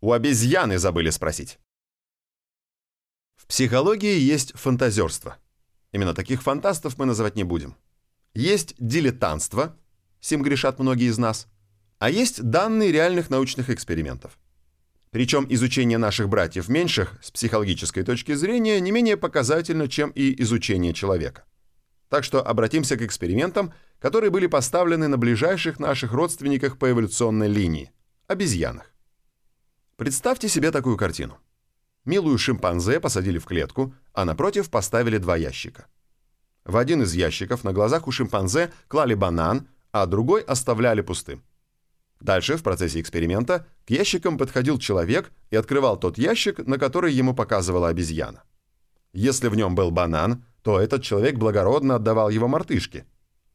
У обезьяны забыли спросить. В психологии есть фантазерство. Именно таких фантастов мы называть не будем. Есть дилетантство, сим грешат многие из нас, а есть данные реальных научных экспериментов. Причем изучение наших братьев меньших с психологической точки зрения не менее показательно, чем и изучение человека. Так что обратимся к экспериментам, которые были поставлены на ближайших наших родственниках по эволюционной линии – обезьянах. Представьте себе такую картину. Милую шимпанзе посадили в клетку, а напротив поставили два ящика. В один из ящиков на глазах у шимпанзе клали банан, а другой оставляли пустым. Дальше, в процессе эксперимента, к ящикам подходил человек и открывал тот ящик, на который ему показывала обезьяна. Если в нем был банан, то этот человек благородно отдавал его мартышке.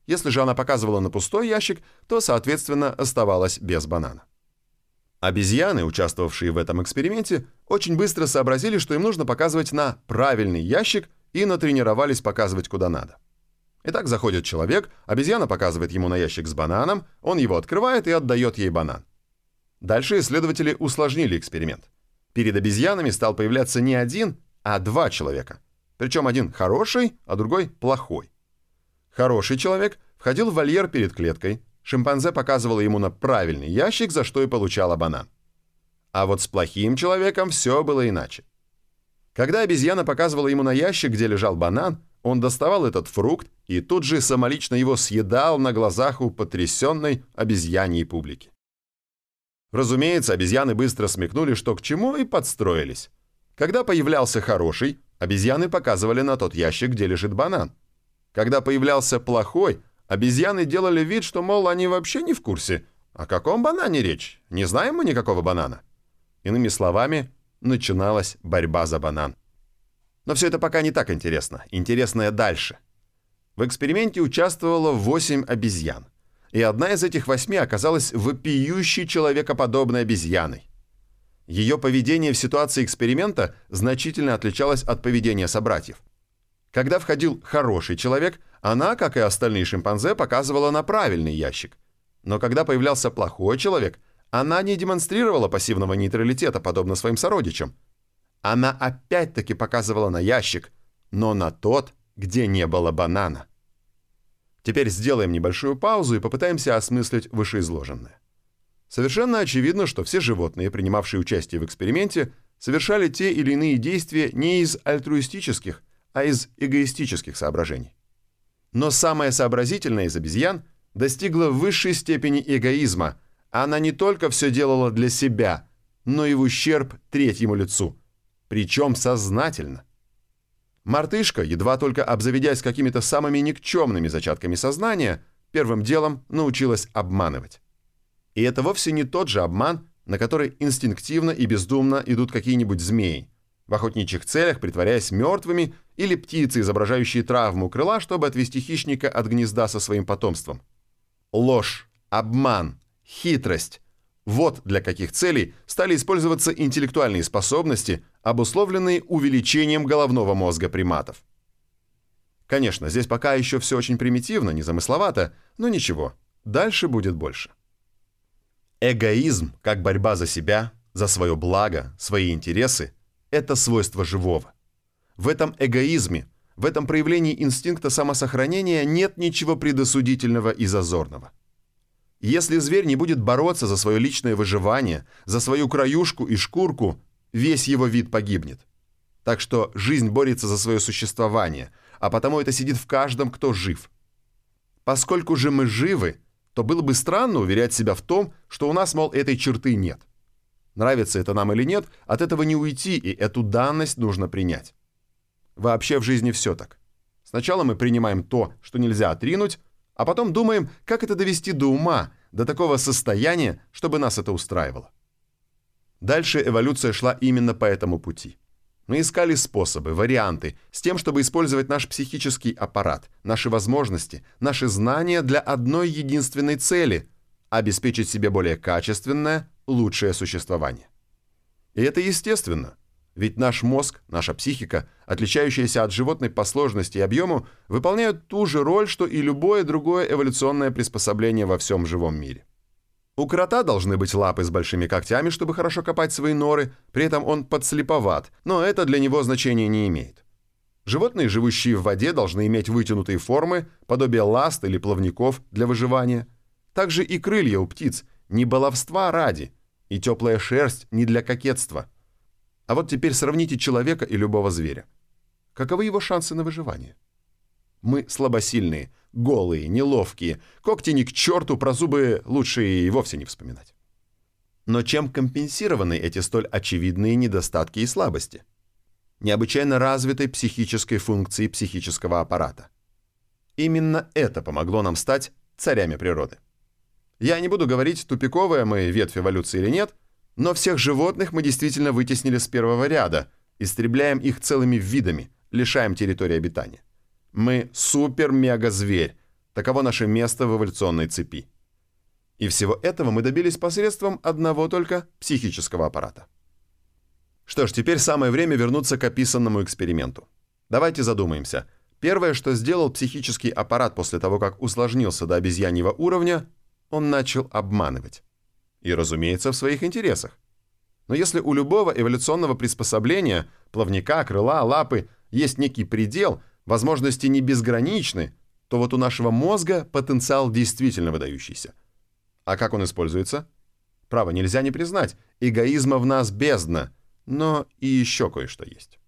Если же она показывала на пустой ящик, то, соответственно, оставалась без банана. Обезьяны, участвовавшие в этом эксперименте, очень быстро сообразили, что им нужно показывать на правильный ящик и натренировались показывать куда надо. Итак, заходит человек, обезьяна показывает ему на ящик с бананом, он его открывает и отдает ей банан. Дальше исследователи усложнили эксперимент. Перед обезьянами стал появляться не один, а два человека. Причем один хороший, а другой плохой. Хороший человек входил в вольер перед клеткой, шимпанзе показывала ему на правильный ящик, за что и получала банан. А вот с плохим человеком все было иначе. Когда обезьяна показывала ему на ящик, где лежал банан, он доставал этот фрукт и тут же самолично его съедал на глазах у потрясенной обезьяньей публики. Разумеется, обезьяны быстро смекнули, что к чему, и подстроились. Когда появлялся хороший, обезьяны показывали на тот ящик, где лежит банан. Когда появлялся плохой, обезьяны делали вид, что, мол, они вообще не в курсе. О каком банане речь? Не знаем мы никакого банана. Иными словами, начиналась борьба за банан. Но все это пока не так интересно. Интересное дальше. В эксперименте участвовало 8 обезьян. И одна из этих восьми оказалась вопиющей человекоподобной обезьяной. Ее поведение в ситуации эксперимента значительно отличалось от поведения собратьев. Когда входил хороший человек, она, как и остальные шимпанзе, показывала на правильный ящик. Но когда появлялся плохой человек, она не демонстрировала пассивного нейтралитета, подобно своим сородичам – она опять-таки показывала на ящик, но на тот, где не было банана. Теперь сделаем небольшую паузу и попытаемся осмыслить вышеизложенное. Совершенно очевидно, что все животные, принимавшие участие в эксперименте, совершали те или иные действия не из альтруистических, а из эгоистических соображений. Но самая сообразительная из обезьян достигла высшей степени эгоизма. Она не только все делала для себя, но и в ущерб третьему лицу – причем сознательно. Мартышка, едва только обзаведясь какими-то самыми никчемными зачатками сознания, первым делом научилась обманывать. И это вовсе не тот же обман, на который инстинктивно и бездумно идут какие-нибудь змеи, в охотничьих целях притворяясь мертвыми или птицы, изображающие травму крыла, чтобы отвести хищника от гнезда со своим потомством. Ложь, обман, хитрость вот для каких целей стали использоваться интеллектуальные способности, обусловленные увеличением головного мозга приматов. Конечно, здесь пока еще все очень примитивно, незамысловато, но ничего, дальше будет больше. Эгоизм, как борьба за себя, за свое благо, свои интересы – это свойство живого. В этом эгоизме, в этом проявлении инстинкта самосохранения нет ничего предосудительного и зазорного. Если зверь не будет бороться за свое личное выживание, за свою краюшку и шкурку, весь его вид погибнет. Так что жизнь борется за свое существование, а потому это сидит в каждом, кто жив. Поскольку же мы живы, то было бы странно уверять себя в том, что у нас, мол, этой черты нет. Нравится это нам или нет, от этого не уйти, и эту данность нужно принять. Вообще в жизни все так. Сначала мы принимаем то, что нельзя отринуть, а потом думаем, как это довести до ума, до такого состояния, чтобы нас это устраивало. Дальше эволюция шла именно по этому пути. Мы искали способы, варианты, с тем, чтобы использовать наш психический аппарат, наши возможности, наши знания для одной единственной цели – обеспечить себе более качественное, лучшее существование. И это естественно – ведь наш мозг, наша психика, отличающаяся от животной по сложности и объему, выполняют ту же роль, что и любое другое эволюционное приспособление во всем живом мире. У крота должны быть лапы с большими когтями, чтобы хорошо копать свои норы, при этом он подслеповат, но это для него значения не имеет. Животные, живущие в воде, должны иметь вытянутые формы, подобие ласт или плавников для выживания. Также и крылья у птиц, не баловства ради, и теплая шерсть не для кокетства. А вот теперь сравните человека и любого зверя. Каковы его шансы на выживание? Мы слабосильные, голые, неловкие, когти ни к черту, про зубы лучше и вовсе не вспоминать. Но чем компенсированы эти столь очевидные недостатки и слабости? Необычайно развитой психической функции психического аппарата. Именно это помогло нам стать царями природы. Я не буду говорить, тупиковая мы ветвь эволюции или нет, но всех животных мы действительно вытеснили с первого ряда, истребляем их целыми видами, лишаем территории обитания. Мы супер-мега-зверь. Таково наше место в эволюционной цепи. И всего этого мы добились посредством одного только психического аппарата. Что ж, теперь самое время вернуться к описанному эксперименту. Давайте задумаемся. Первое, что сделал психический аппарат после того, как усложнился до обезьяньего уровня, он начал обманывать. И, разумеется, в своих интересах. Но если у любого эволюционного приспособления, плавника, крыла, лапы, есть некий предел – возможности не безграничны, то вот у нашего мозга потенциал действительно выдающийся. А как он используется? Право, нельзя не признать, эгоизма в нас бездна, но и еще кое-что есть.